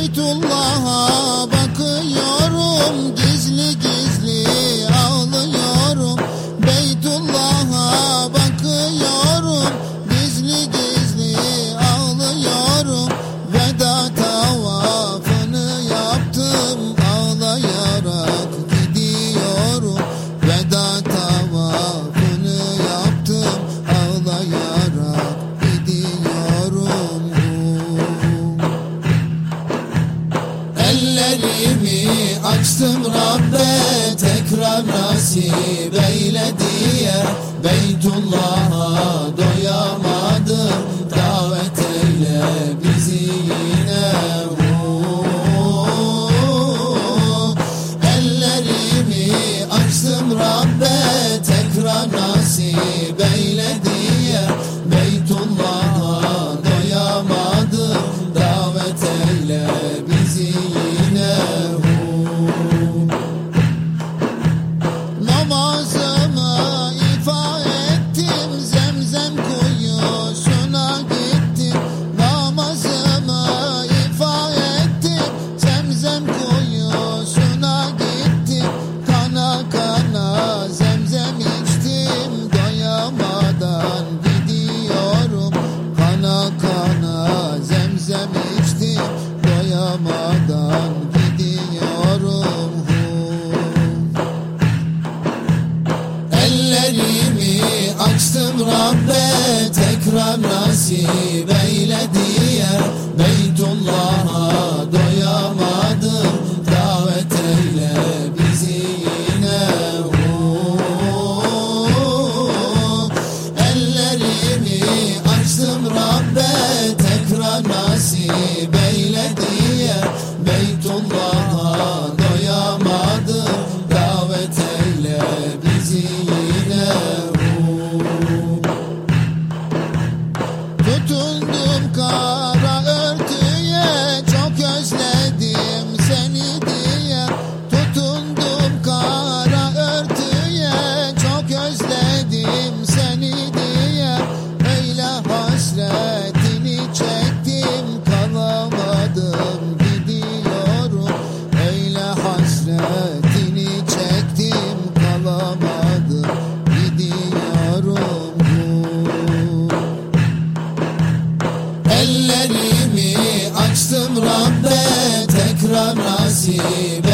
Beytullah'a bakıyorum. nasip eyle diye Beytullah'a doyamam.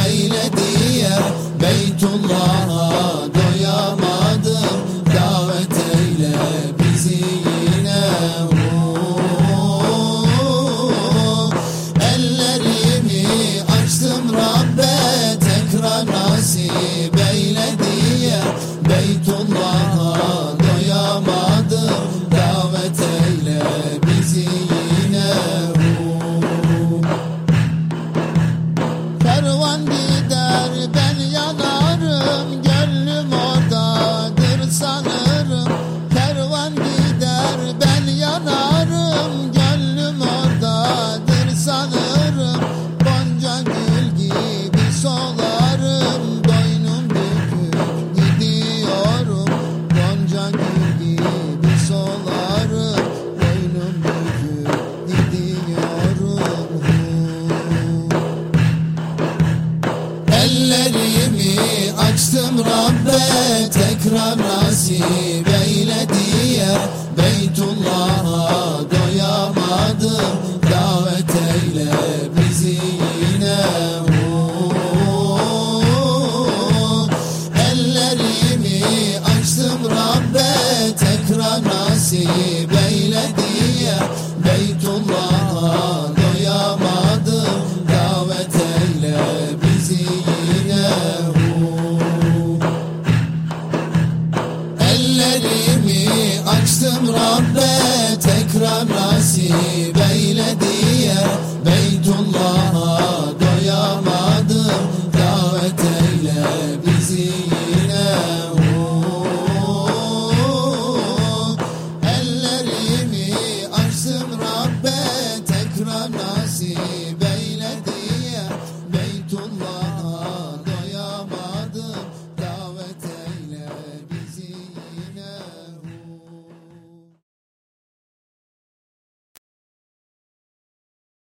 eyle diye Beytullah'a doyamadım. Davet eyle bizi yine. Ooh. Ellerimi açtım Rabbe. Tekrar nasip eyle diye yanarım gönlüm oradadır sanırım. Gonca gül gibi solarım boynum bükük gidiyorum. Gonca gül gibi solarım boynum bükük gidiyorum. Ellerimi açtım Rabbe tekrar nasip ellerimi açtım Rabbe.